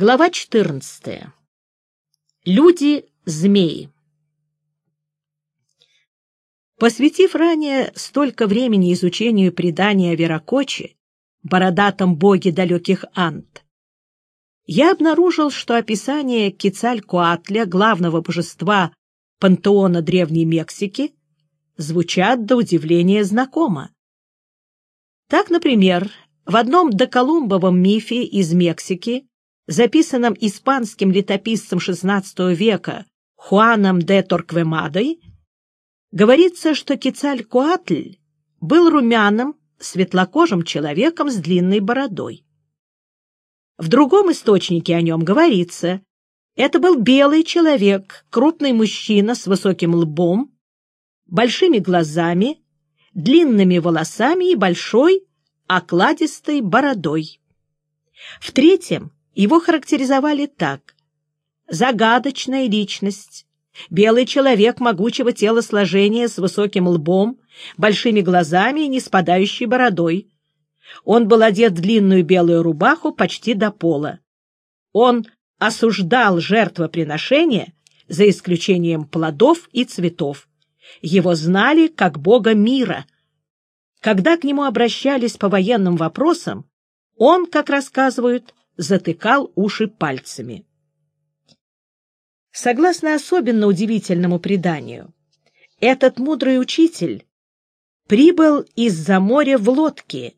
Глава 14. Люди-змеи. Посвятив ранее столько времени изучению предания о Веракоче, бородатом боге далеких Ант, я обнаружил, что описание Кецалькоатля, главного божества пантеона Древней Мексики, звучат до удивления знакомо. Так, например, в одном доколумбовом мифе из Мексики записанном испанским летописцем XVI века Хуаном де Торквемадой, говорится, что Кецалькоатль был румяным, светлокожим человеком с длинной бородой. В другом источнике о нем говорится, это был белый человек, крупный мужчина с высоким лбом, большими глазами, длинными волосами и большой окладистой бородой. В третьем его характеризовали так. Загадочная личность, белый человек могучего телосложения с высоким лбом, большими глазами и не спадающей бородой. Он был одет в длинную белую рубаху почти до пола. Он осуждал жертвоприношения, за исключением плодов и цветов. Его знали как бога мира. Когда к нему обращались по военным вопросам, он, как рассказывают, затыкал уши пальцами. Согласно особенно удивительному преданию, этот мудрый учитель прибыл из-за моря в лодке,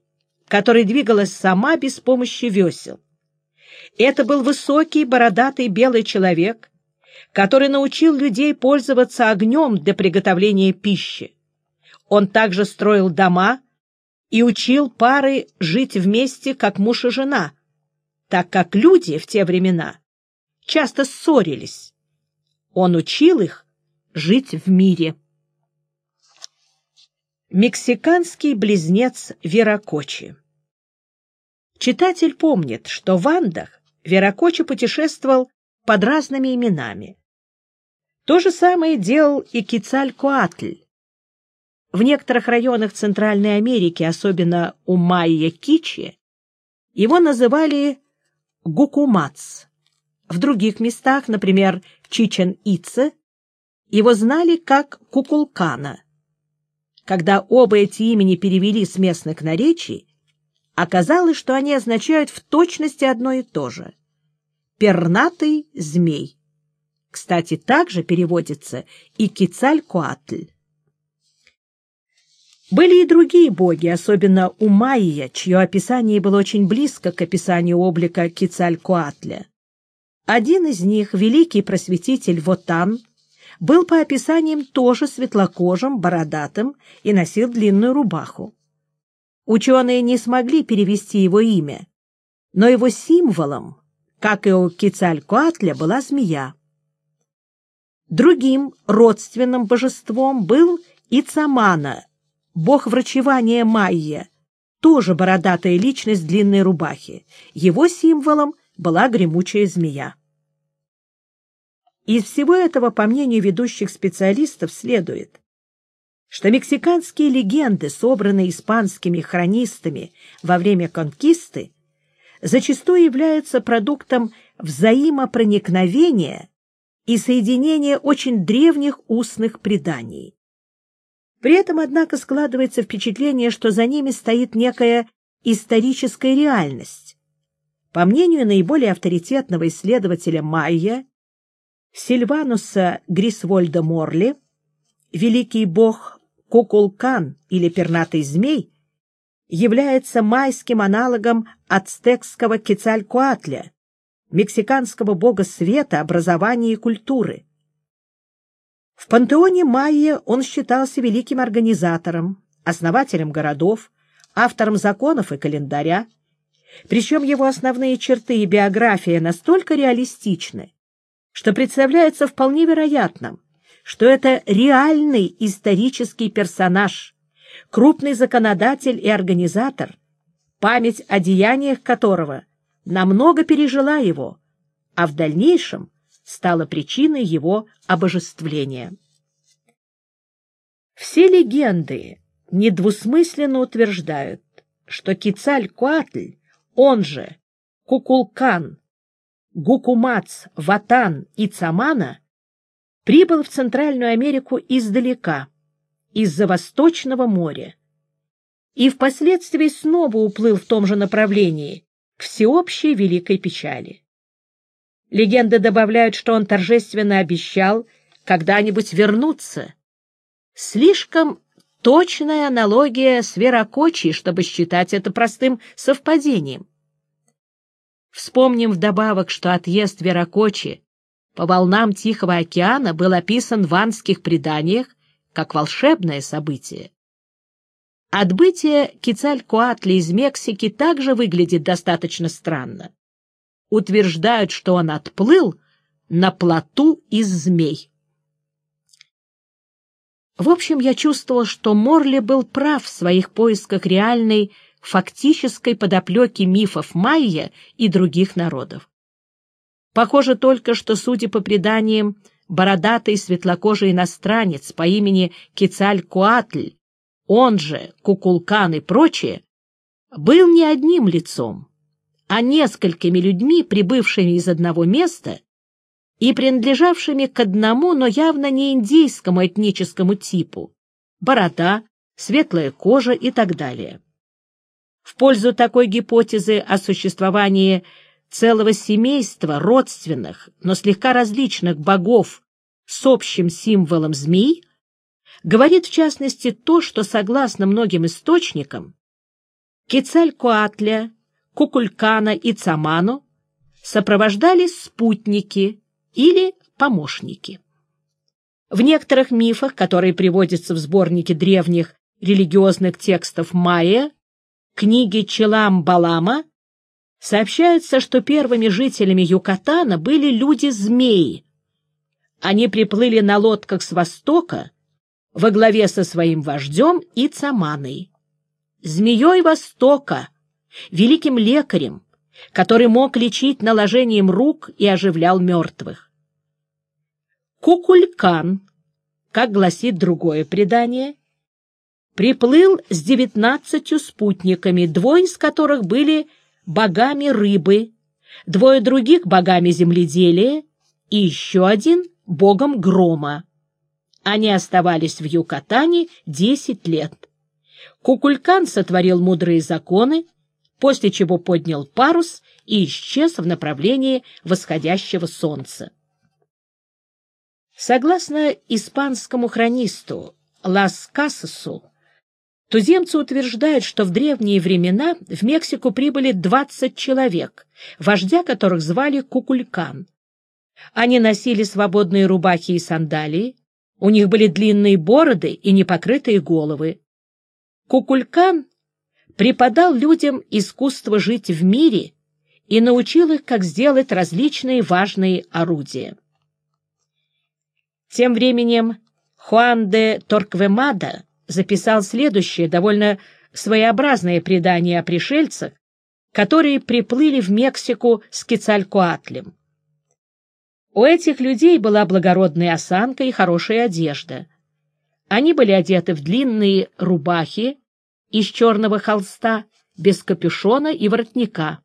которая двигалась сама без помощи весел. Это был высокий, бородатый белый человек, который научил людей пользоваться огнем для приготовления пищи. Он также строил дома и учил пары жить вместе, как муж и жена — так как люди в те времена часто ссорились. Он учил их жить в мире. Мексиканский близнец Веракочи Читатель помнит, что в Андах Веракочи путешествовал под разными именами. То же самое делал и Кицалькоатль. В некоторых районах Центральной Америки, особенно у Майя-Кичи, его называли Гукумац. В других местах, например, Чичен-Ице, его знали как Кукулкана. Когда оба эти имени перевели с местных наречий, оказалось, что они означают в точности одно и то же — пернатый змей. Кстати, также переводится и Кицалькоатль. Были и другие боги, особенно у Майя, чье описание было очень близко к описанию облика Кицалькоатля. Один из них, великий просветитель Вотан, был по описаниям тоже светлокожим, бородатым и носил длинную рубаху. Ученые не смогли перевести его имя, но его символом, как и у Кицалькоатля, была змея. Другим родственным божеством был Ицамана, бог врачевания Майя, тоже бородатая личность длинной рубахи. Его символом была гремучая змея. Из всего этого, по мнению ведущих специалистов, следует, что мексиканские легенды, собранные испанскими хронистами во время конкисты, зачастую являются продуктом взаимопроникновения и соединения очень древних устных преданий. При этом, однако, складывается впечатление, что за ними стоит некая историческая реальность. По мнению наиболее авторитетного исследователя Майя, Сильвануса Грисвольда Морли, великий бог Кукулкан или пернатый змей является майским аналогом ацтекского Кецалькоатля, мексиканского бога света, образования и культуры. В пантеоне Майя он считался великим организатором, основателем городов, автором законов и календаря. Причем его основные черты и биография настолько реалистичны, что представляется вполне вероятным, что это реальный исторический персонаж, крупный законодатель и организатор, память о деяниях которого намного пережила его, а в дальнейшем стала причиной его обожествления. Все легенды недвусмысленно утверждают, что Кицалькоатль, он же Кукулкан, Гукумац, Ватан и Цамана прибыл в Центральную Америку издалека, из-за Восточного моря, и впоследствии снова уплыл в том же направлении, к всеобщей великой печали. Легенды добавляют, что он торжественно обещал когда-нибудь вернуться. Слишком точная аналогия с Веракочи, чтобы считать это простым совпадением. Вспомним вдобавок, что отъезд Веракочи по волнам Тихого океана был описан в анских преданиях как волшебное событие. Отбытие Кицалькоатли из Мексики также выглядит достаточно странно. Утверждают, что он отплыл на плоту из змей. В общем, я чувствовал, что Морли был прав в своих поисках реальной, фактической подоплеки мифов майя и других народов. Похоже только, что, судя по преданиям, бородатый светлокожий иностранец по имени Кицалькуатль, он же Кукулкан и прочее, был не одним лицом, а несколькими людьми, прибывшими из одного места и принадлежавшими к одному, но явно не индейскому этническому типу — борода, светлая кожа и так далее. В пользу такой гипотезы о существовании целого семейства родственных, но слегка различных богов с общим символом змей, говорит в частности то, что, согласно многим источникам, Кецалькоатля, Кукулькана и Цаману сопровождали спутники или помощники. В некоторых мифах, которые приводятся в сборнике древних религиозных текстов майя, книги Челам-Балама, Сообщается, что первыми жителями Юкатана были люди-змеи. Они приплыли на лодках с востока во главе со своим вождем и Цаманой. Змеей Востока, великим лекарем, который мог лечить наложением рук и оживлял мертвых. Кукулькан, как гласит другое предание, приплыл с девятнадцатью спутниками, двое из которых были богами рыбы, двое других богами земледелия и еще один богом грома. Они оставались в Юкатане десять лет. Кукулькан сотворил мудрые законы, после чего поднял парус и исчез в направлении восходящего солнца. Согласно испанскому хронисту Лас Касасу, Туземцы утверждают, что в древние времена в Мексику прибыли 20 человек, вождя которых звали Кукулькан. Они носили свободные рубахи и сандалии, у них были длинные бороды и непокрытые головы. Кукулькан преподал людям искусство жить в мире и научил их, как сделать различные важные орудия. Тем временем Хуан де Торквемада записал следующее довольно своеобразное предание о пришельцах, которые приплыли в Мексику с Кецалькоатлем. У этих людей была благородная осанка и хорошая одежда. Они были одеты в длинные рубахи из черного холста, без капюшона и воротника,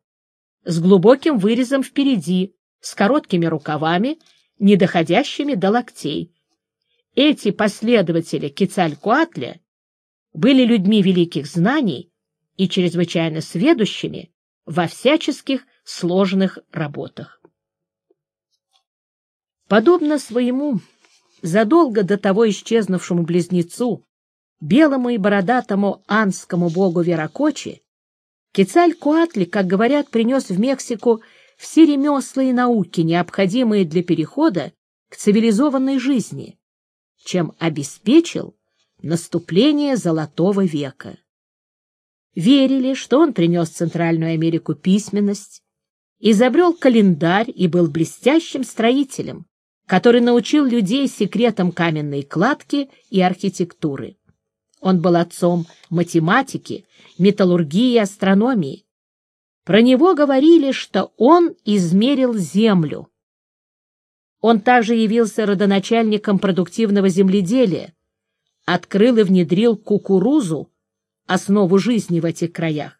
с глубоким вырезом впереди, с короткими рукавами, не доходящими до локтей. Эти последователи Кецалькуатля были людьми великих знаний и чрезвычайно сведущими во всяческих сложных работах. Подобно своему задолго до того исчезнувшему близнецу, белому и бородатому анскому богу Веракочи, Кецалькуатли, как говорят, принес в Мексику все ремесла и науки, необходимые для перехода к цивилизованной жизни, чем обеспечил наступление Золотого века. Верили, что он принес в Центральную Америку письменность, изобрел календарь и был блестящим строителем, который научил людей секретам каменной кладки и архитектуры. Он был отцом математики, металлургии и астрономии. Про него говорили, что он измерил Землю. Он также явился родоначальником продуктивного земледелия, открыл и внедрил кукурузу, основу жизни в этих краях.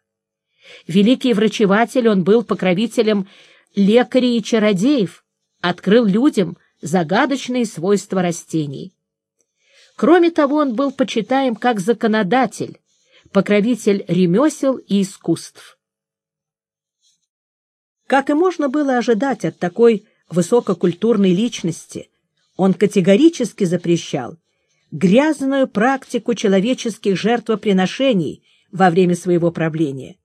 Великий врачеватель, он был покровителем лекарей и чародеев, открыл людям загадочные свойства растений. Кроме того, он был почитаем как законодатель, покровитель ремесел и искусств. Как и можно было ожидать от такой высококультурной личности, он категорически запрещал грязную практику человеческих жертвоприношений во время своего правления.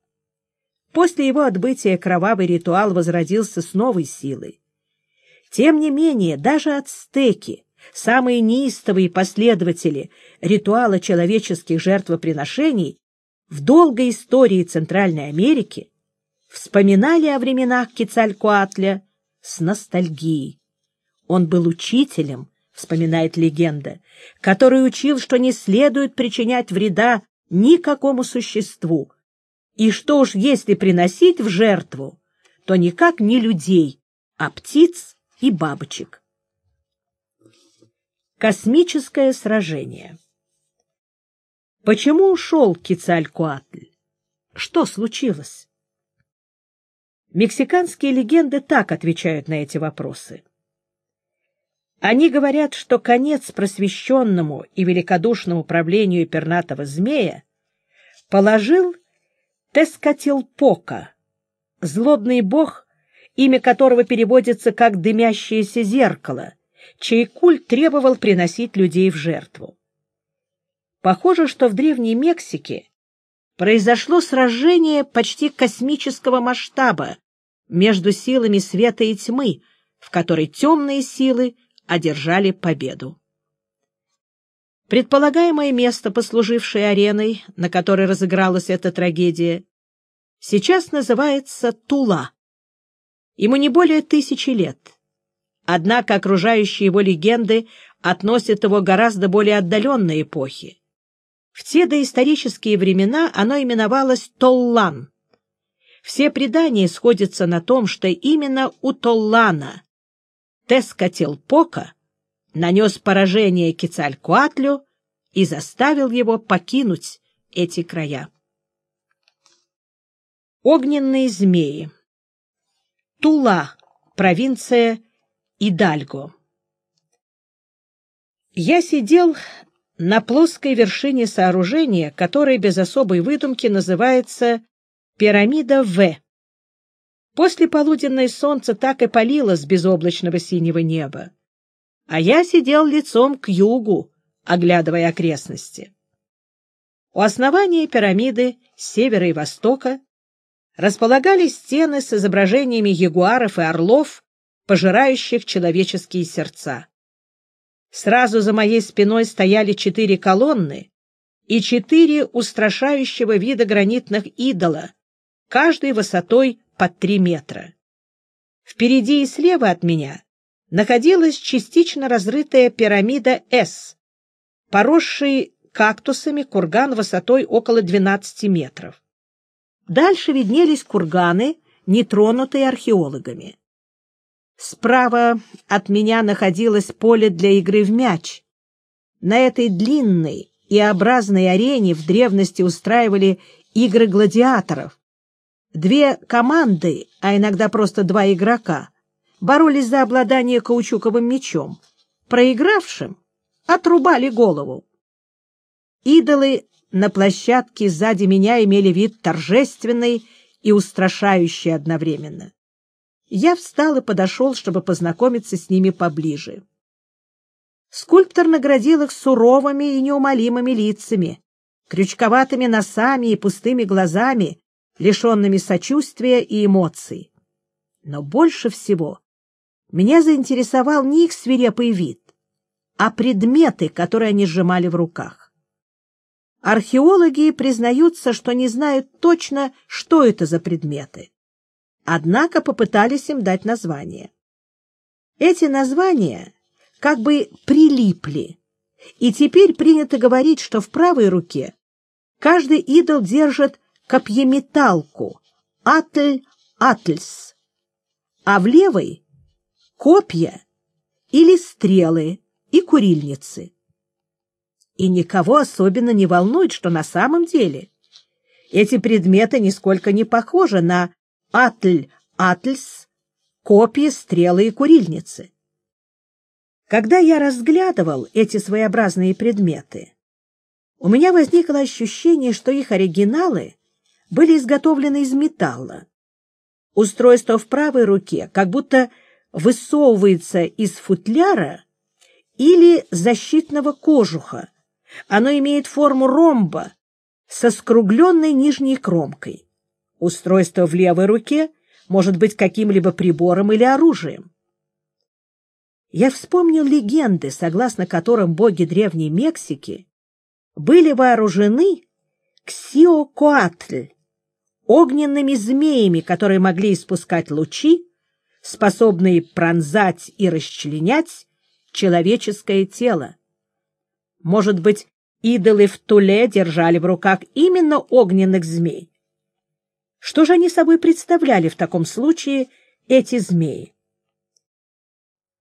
После его отбытия кровавый ритуал возродился с новой силой. Тем не менее, даже ацтеки, самые неистовые последователи ритуала человеческих жертвоприношений в долгой истории Центральной Америки, вспоминали о временах Кецалькоатля с ностальгией. Он был учителем, вспоминает легенда, который учил, что не следует причинять вреда никакому существу, и что уж если приносить в жертву, то никак не людей, а птиц и бабочек. Космическое сражение Почему ушел Кицалькуатль? Что случилось? Мексиканские легенды так отвечают на эти вопросы. Они говорят, что конец просвещенному и великодушному правлению пернатого змея положил Тескатилпока, злобный бог, имя которого переводится как «дымящееся зеркало», чей культ требовал приносить людей в жертву. Похоже, что в Древней Мексике произошло сражение почти космического масштаба между силами света и тьмы, в которой темные силы одержали победу. Предполагаемое место, послужившее ареной, на которой разыгралась эта трагедия, сейчас называется Тула. Ему не более тысячи лет. Однако окружающие его легенды относят его гораздо более отдаленной эпохи. В те доисторические времена оно именовалось Толлан. Все предания сходятся на том, что именно у Толлана Тескателпока нанес поражение Кецалькуатлю и заставил его покинуть эти края. Огненные змеи. Тула, провинция Идальго. Я сидел на плоской вершине сооружения, которое без особой выдумки называется пирамида В. После полуденное солнце так и палило с безоблачного синего неба а я сидел лицом к югу, оглядывая окрестности. У основания пирамиды с севера и востока располагались стены с изображениями ягуаров и орлов, пожирающих человеческие сердца. Сразу за моей спиной стояли четыре колонны и четыре устрашающего вида гранитных идола, каждый высотой под три метра. Впереди и слева от меня находилась частично разрытая пирамида С, поросший кактусами курган высотой около 12 метров. Дальше виднелись курганы, нетронутые археологами. Справа от меня находилось поле для игры в мяч. На этой длинной и образной арене в древности устраивали игры гладиаторов. Две команды, а иногда просто два игрока, боролись за обладание каучуковым мечом. Проигравшим отрубали голову. Идолы на площадке сзади меня имели вид торжественный и устрашающий одновременно. Я встал и подошел, чтобы познакомиться с ними поближе. Скульптор наградил их суровыми и неумолимыми лицами, крючковатыми носами и пустыми глазами, лишенными сочувствия и эмоций. Но больше всего меня заинтересовал не их свирепый вид, а предметы, которые они сжимали в руках. Археологи признаются, что не знают точно, что это за предметы. Однако попытались им дать название. Эти названия как бы прилипли, и теперь принято говорить, что в правой руке каждый идол держит копьеметалку, атль-атльс, а в левой копья или стрелы и курильницы. И никого особенно не волнует, что на самом деле эти предметы нисколько не похожи на атль-атльс, копии, стрелы и курильницы. Когда я разглядывал эти своеобразные предметы, у меня возникло ощущение, что их оригиналы были изготовлены из металла. Устройство в правой руке как будто высовывается из футляра или защитного кожуха. Оно имеет форму ромба со скругленной нижней кромкой. Устройство в левой руке может быть каким-либо прибором или оружием. Я вспомнил легенды, согласно которым боги Древней Мексики были вооружены ксиокоатль, огненными змеями, которые могли испускать лучи, способные пронзать и расчленять человеческое тело. Может быть, идолы в Туле держали в руках именно огненных змей. Что же они собой представляли в таком случае, эти змеи?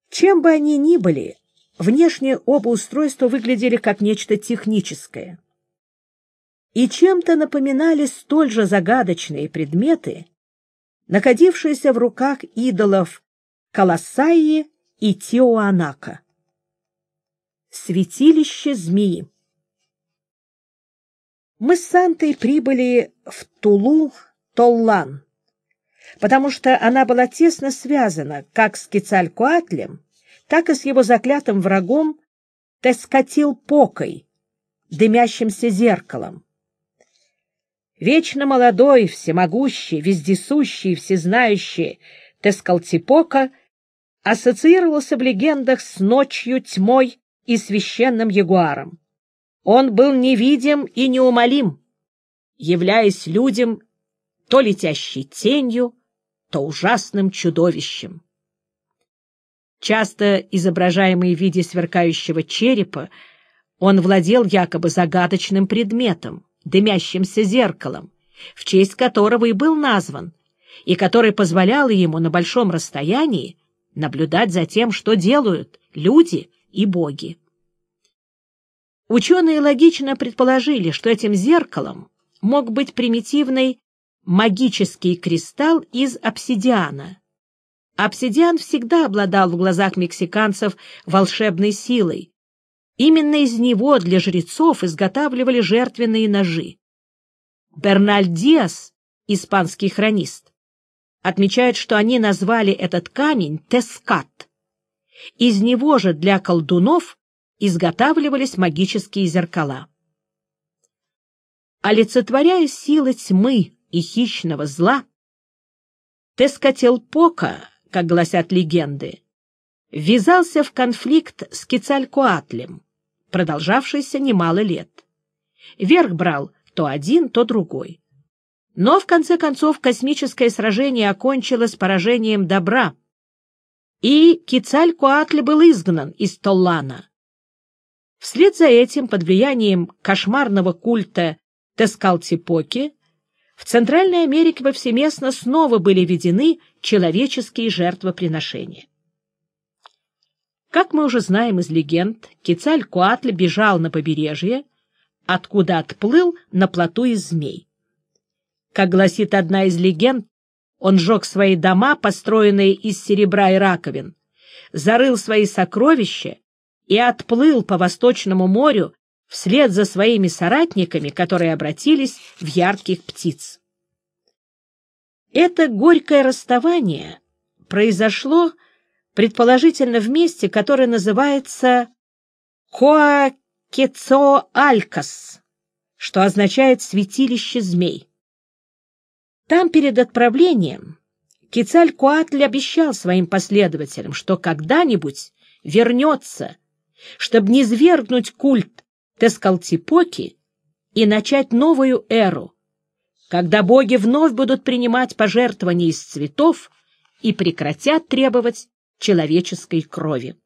Чем бы они ни были, внешне оба устройства выглядели как нечто техническое. И чем-то напоминали столь же загадочные предметы, находившиеся в руках идолов Колоссаи и Тиоанака. Святилище змеи Мы с Сантой прибыли в Тулу, Толлан, потому что она была тесно связана как с Кецалькуатлем, так и с его заклятым врагом Тескатил-Покой, дымящимся зеркалом. Вечно молодой, всемогущий, вездесущий, всезнающий Тескалтипока ассоциировался в легендах с ночью, тьмой и священным ягуаром. Он был невидим и неумолим, являясь людям то летящей тенью, то ужасным чудовищем. Часто изображаемый в виде сверкающего черепа, он владел якобы загадочным предметом, дымящимся зеркалом, в честь которого и был назван, и который позволял ему на большом расстоянии наблюдать за тем, что делают люди и боги. Ученые логично предположили, что этим зеркалом мог быть примитивный магический кристалл из обсидиана. Обсидиан всегда обладал в глазах мексиканцев волшебной силой. Именно из него для жрецов изготавливали жертвенные ножи. Берналь Диас, испанский хронист, отмечает, что они назвали этот камень Тескат. Из него же для колдунов изготавливались магические зеркала. Олицетворяя силы тьмы и хищного зла, Тескателпока, как гласят легенды, ввязался в конфликт с Кецалькоатлем, продолжавшийся немало лет. Верх брал то один, то другой. Но, в конце концов, космическое сражение окончилось поражением добра, и Кицалькоатль был изгнан из Толлана. Вслед за этим, под влиянием кошмарного культа Тескалтипоки, в Центральной Америке повсеместно снова были введены человеческие жертвоприношения. Как мы уже знаем из легенд, Кецалькоатль бежал на побережье, откуда отплыл на плоту из змей. Как гласит одна из легенд, он сжег свои дома, построенные из серебра и раковин, зарыл свои сокровища и отплыл по Восточному морю вслед за своими соратниками, которые обратились в ярких птиц. Это горькое расставание произошло, предположительно, в месте, которое называется Коакецоалькас, что означает «святилище змей». Там перед отправлением Кицалькуатль обещал своим последователям, что когда-нибудь вернется, чтобы низвергнуть культ Тескалтипоки и начать новую эру, когда боги вновь будут принимать пожертвования из цветов и прекратят требовать человеческой крови.